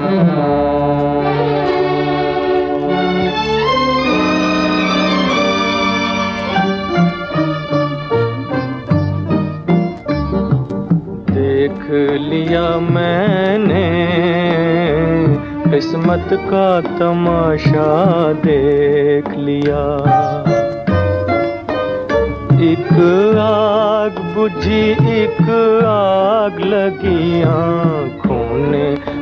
देख लिया मैंने किस्मत का तमाशा, देख लिया। एक आग बुझी, एक आग लगी आँखों ने।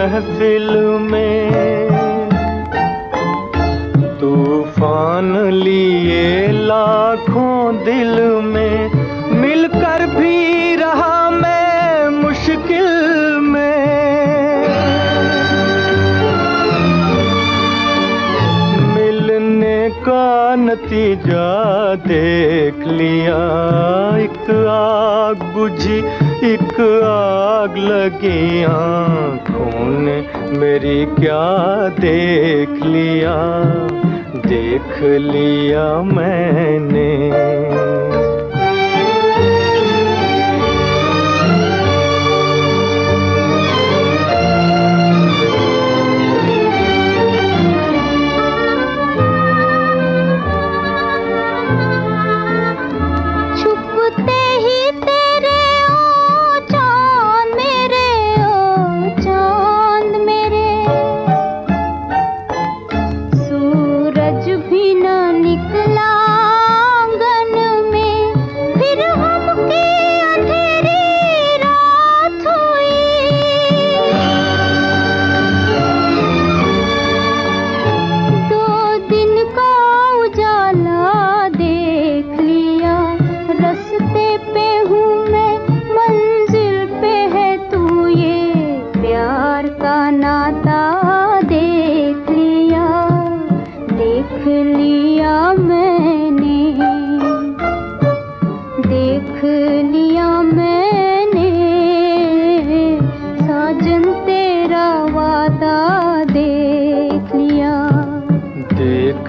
महफिल में। का नतीजा देख लिया। एक आग बुझी, एक आग लगी आँखों ने मेरी क्या देख लिया? देख लिया मैंने।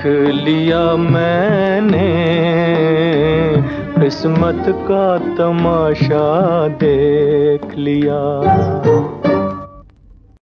देख लिया मैंने किस्मत का तमाशा देख लिया।